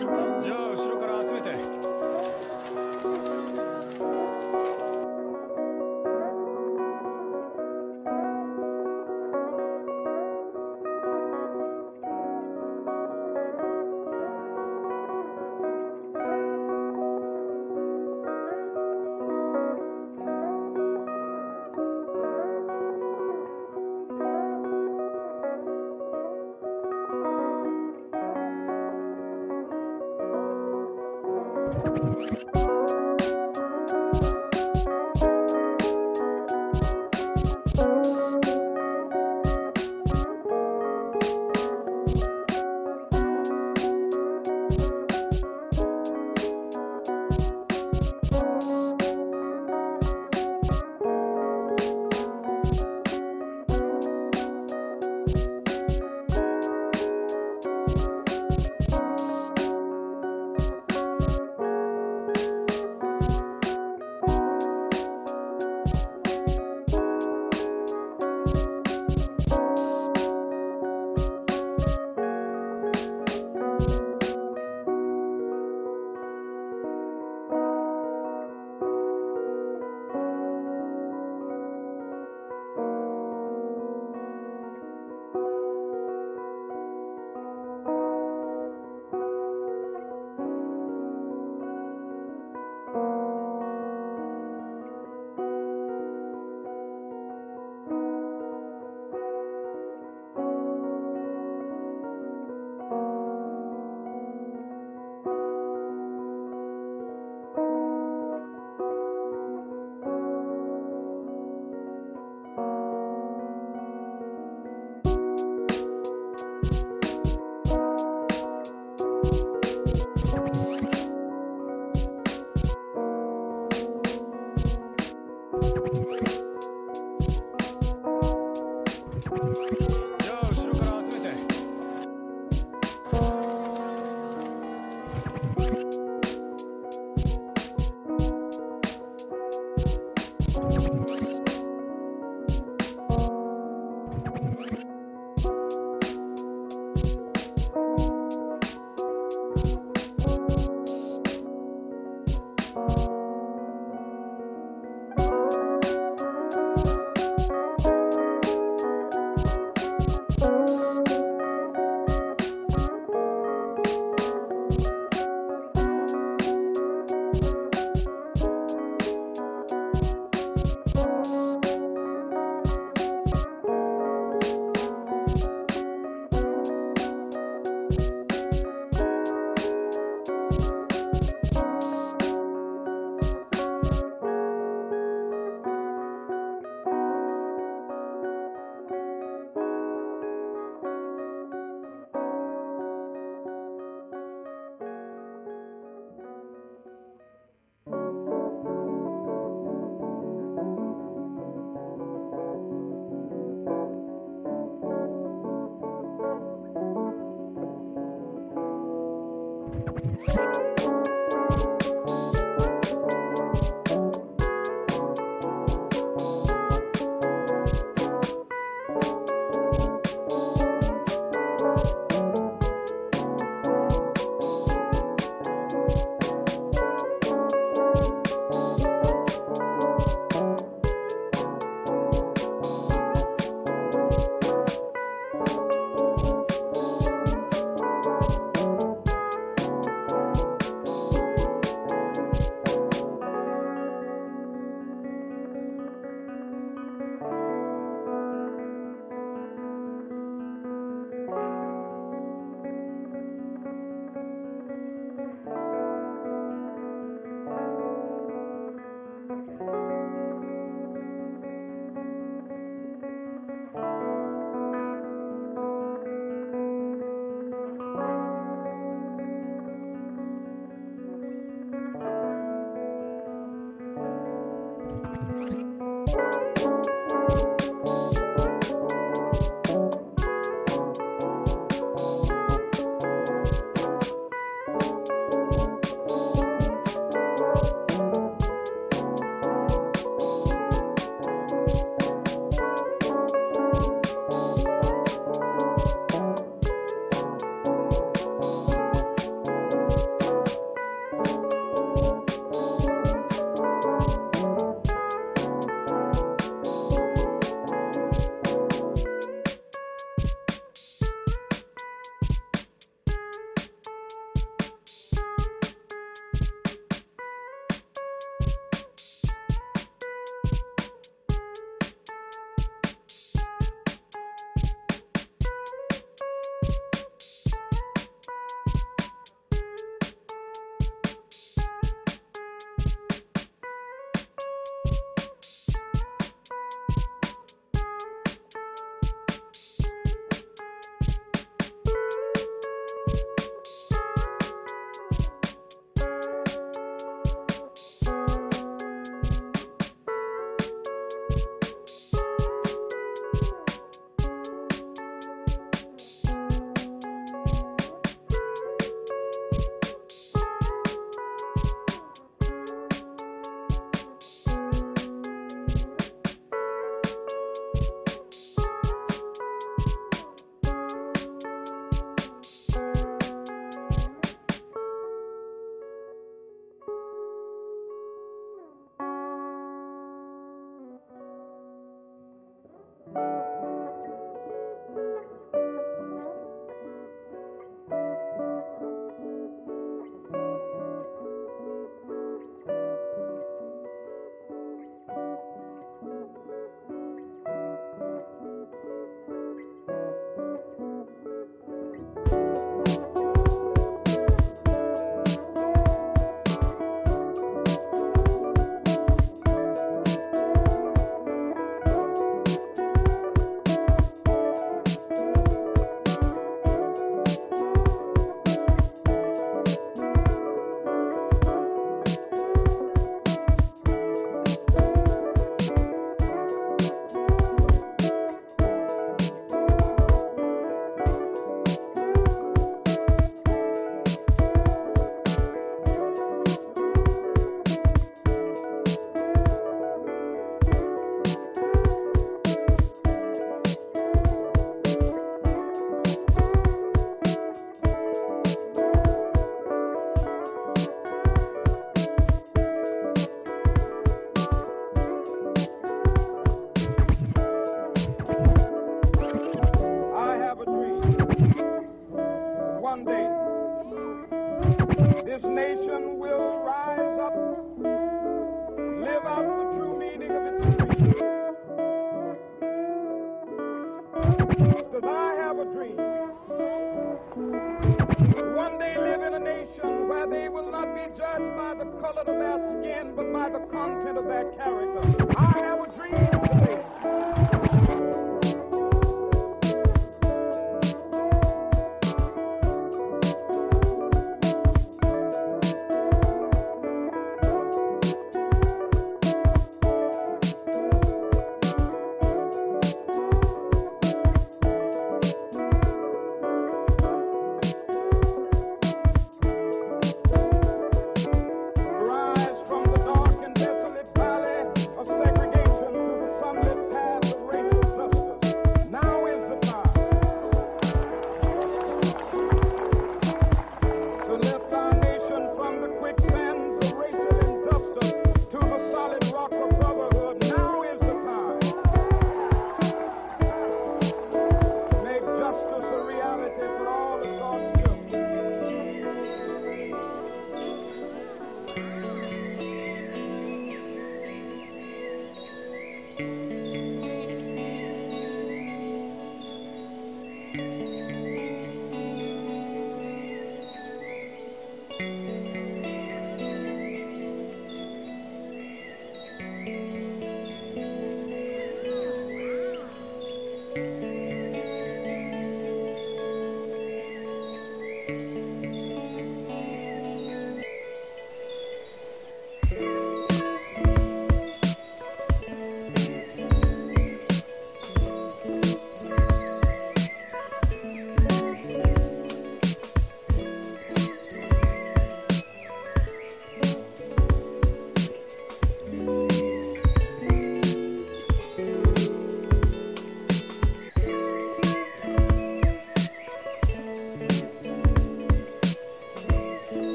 じゃあ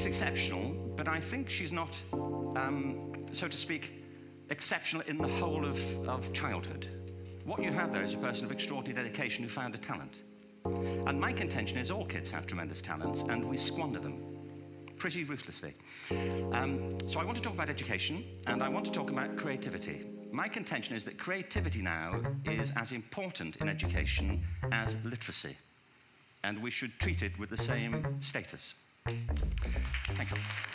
is exceptional, but I think she's not, um, so to speak, exceptional in the whole of, of childhood. What you have there is a person of extraordinary dedication who found a talent. And my contention is all kids have tremendous talents, and we squander them pretty ruthlessly. Um, so I want to talk about education, and I want to talk about creativity. My contention is that creativity now is as important in education as literacy, and we should treat it with the same status. Thank you.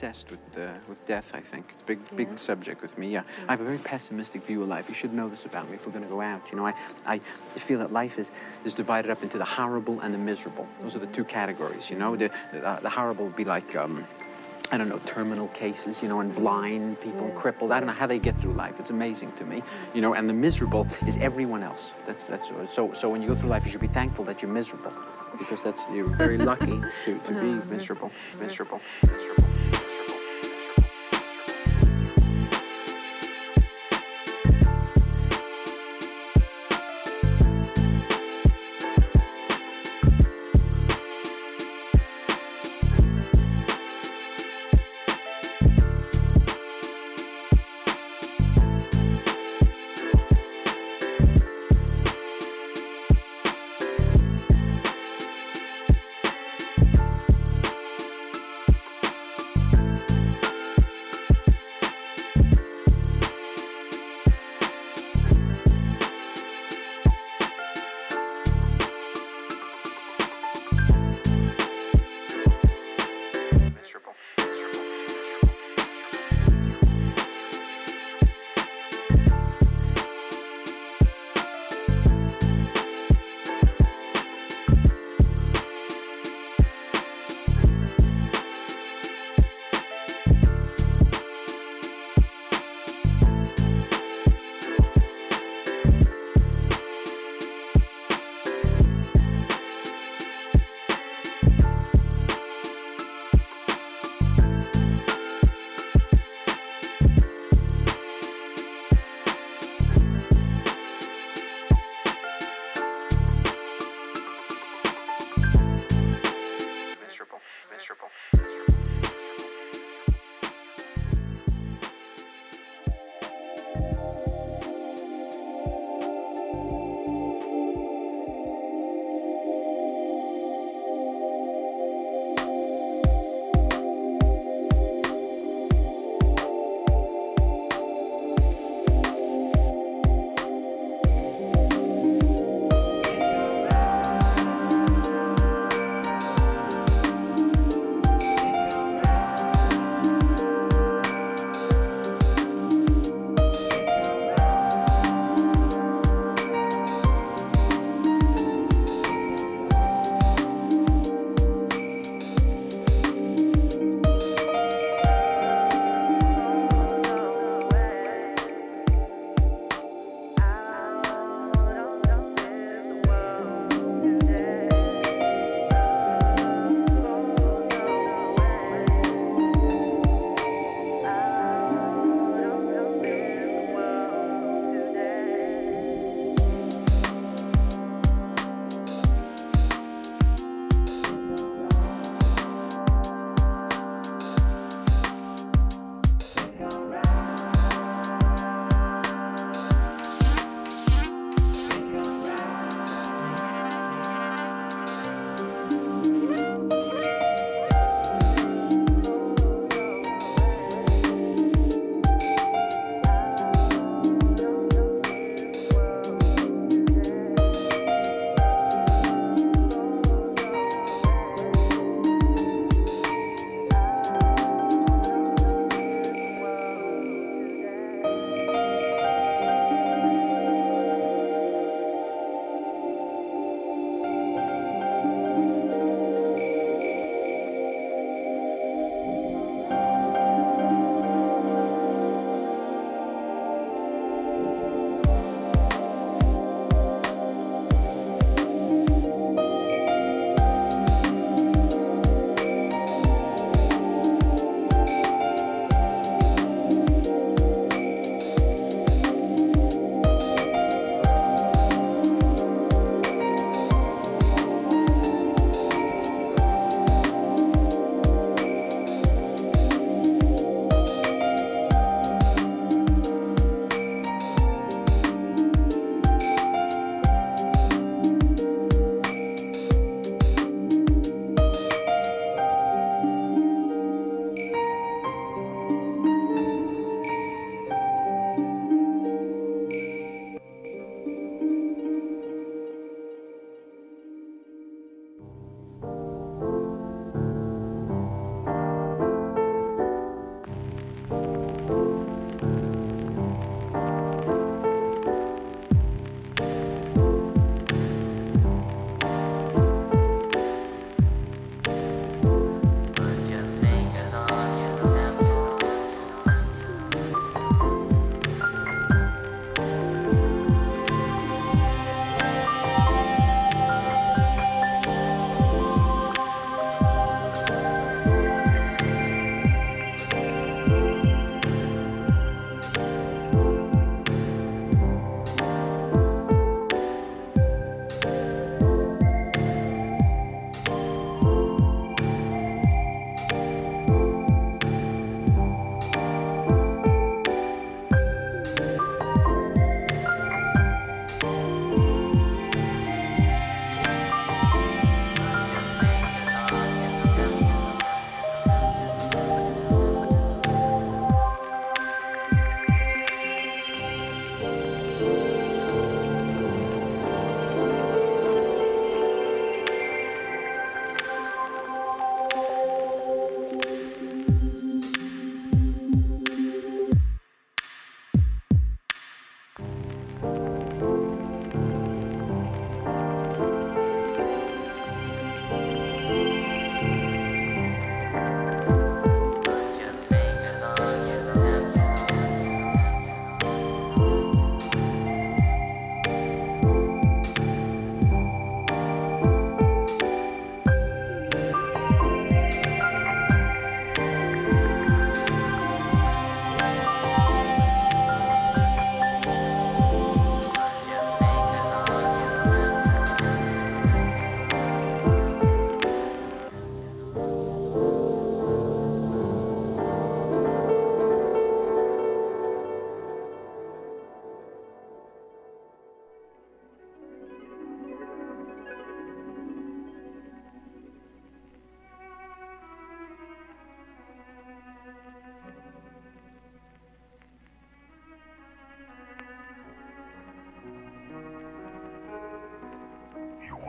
Obsessed with uh, with death. I think it's a big, big subject with me. Yeah, I have a very pessimistic view of life. You should know this about me if we're going to go out. You know, I, I feel that life is is divided up into the horrible and the miserable. Those are the two categories. You know, the the, uh, the horrible would be like. Um, I don't know, terminal cases, you know, and blind people, and cripples. I don't know how they get through life. It's amazing to me, you know. And the miserable is everyone else. That's that's so. So when you go through life, you should be thankful that you're miserable, because that's you're very lucky to, to be miserable, miserable, miserable,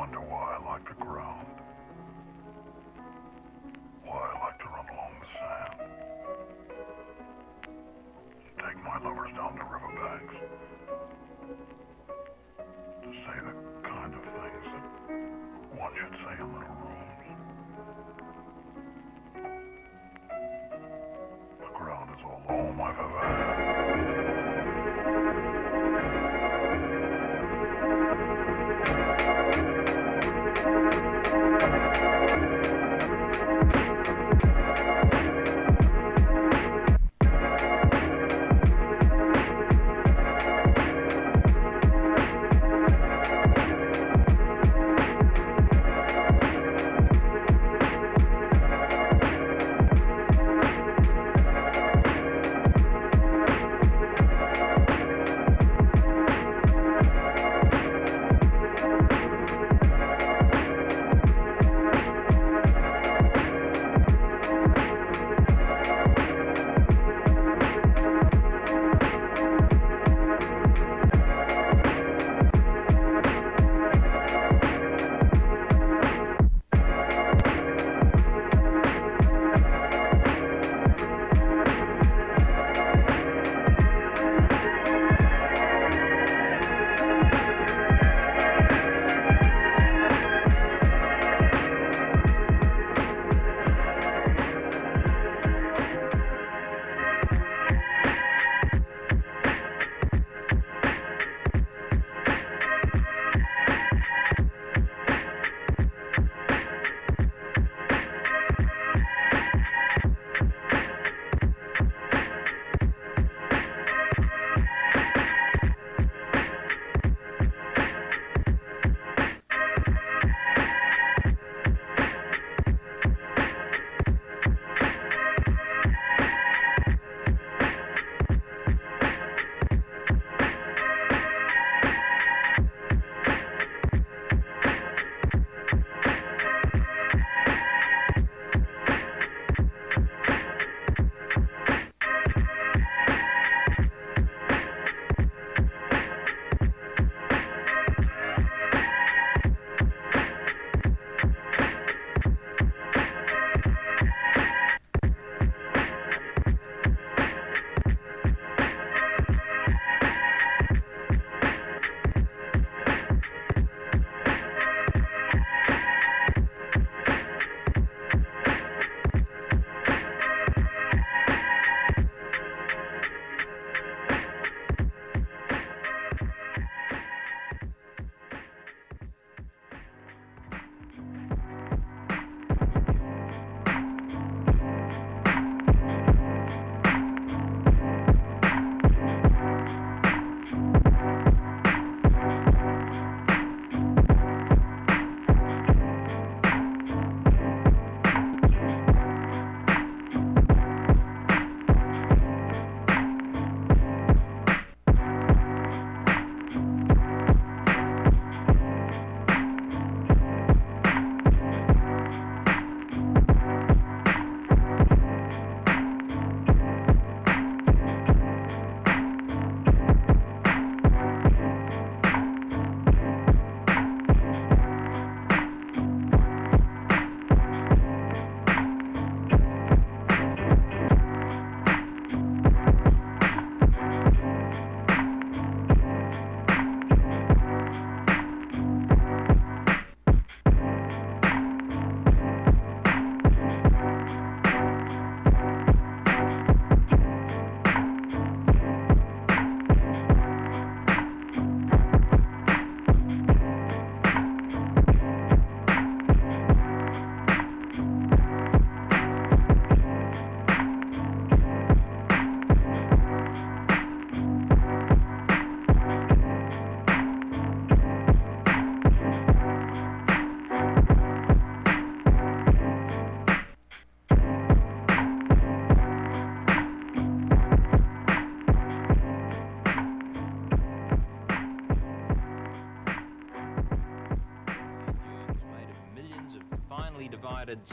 wonder why I like the ground. Why I like to run along the sand. Take my lovers down to riverbanks. To say the kind of things that one should say in little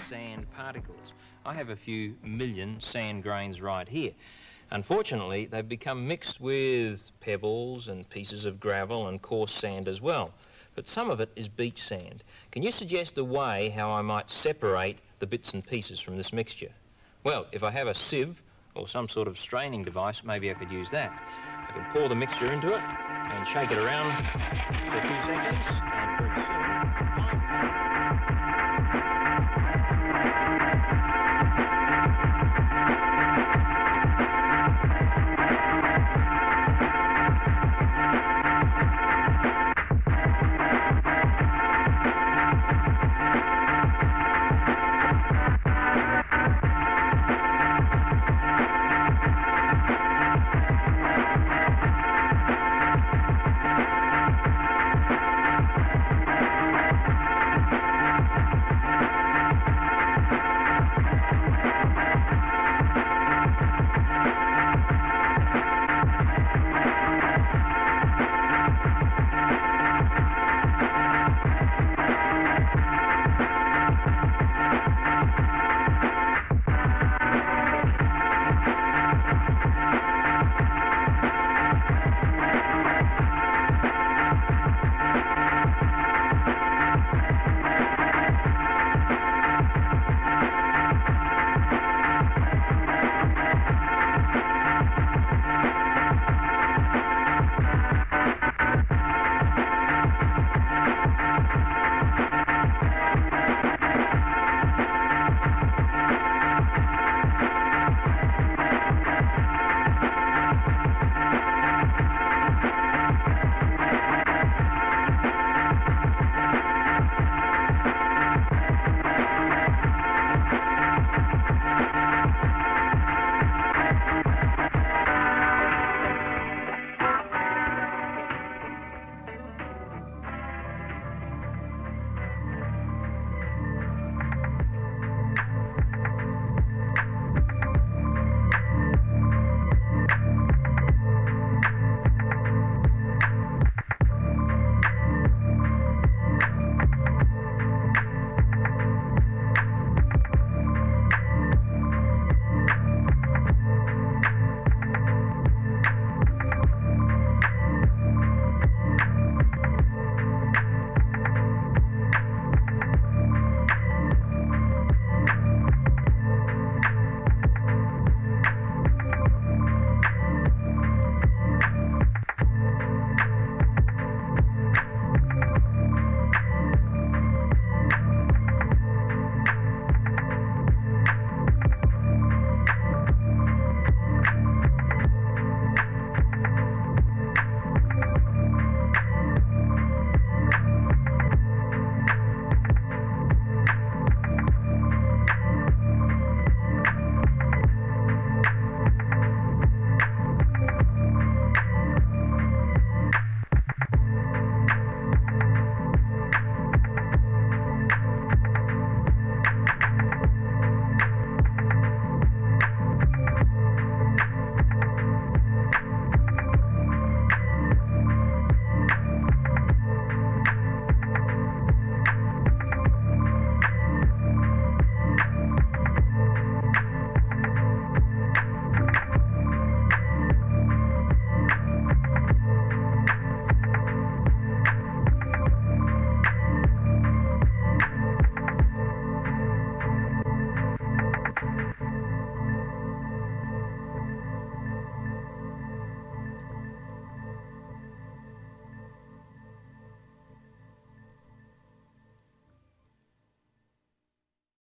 sand particles. I have a few million sand grains right here. Unfortunately, they've become mixed with pebbles and pieces of gravel and coarse sand as well. But some of it is beach sand. Can you suggest a way how I might separate the bits and pieces from this mixture? Well, if I have a sieve or some sort of straining device, maybe I could use that. I can pour the mixture into it and shake it around for a few seconds